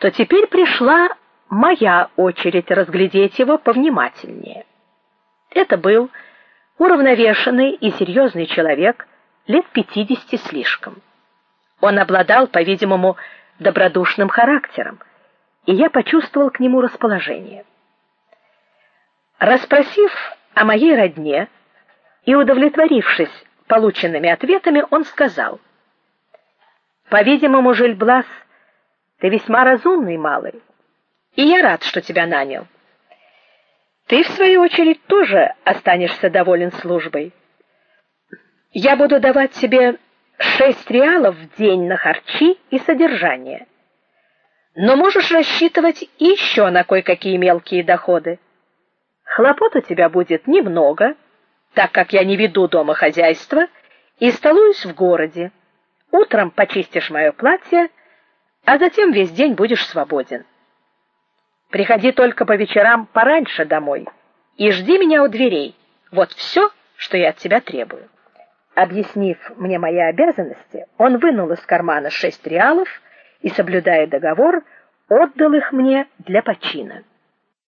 то теперь пришла моя очередь разглядеть его повнимательнее. Это был уравновешенный и серьезный человек, лет пятидесяти слишком. Он обладал, по-видимому, добродушным характером, и я почувствовал к нему расположение. Расспросив о моей родне и удовлетворившись полученными ответами, он сказал: "По-видимому, Жильблас, ты весьма разумный малый, и я рад, что тебя нанял. Ты в свою очередь тоже останешься доволен службой. Я буду давать тебе шесть реалов в день на харчи и содержание. Но можешь рассчитывать еще на кое-какие мелкие доходы. Хлопот у тебя будет немного, так как я не веду дома хозяйства и столуюсь в городе. Утром почистишь мое платье, а затем весь день будешь свободен. Приходи только по вечерам пораньше домой и жди меня у дверей. Вот все, что я от тебя требую. Объяснив мне мои обязанности, он вынул из кармана шесть реалов и, соблюдая договор, отдал их мне для почина.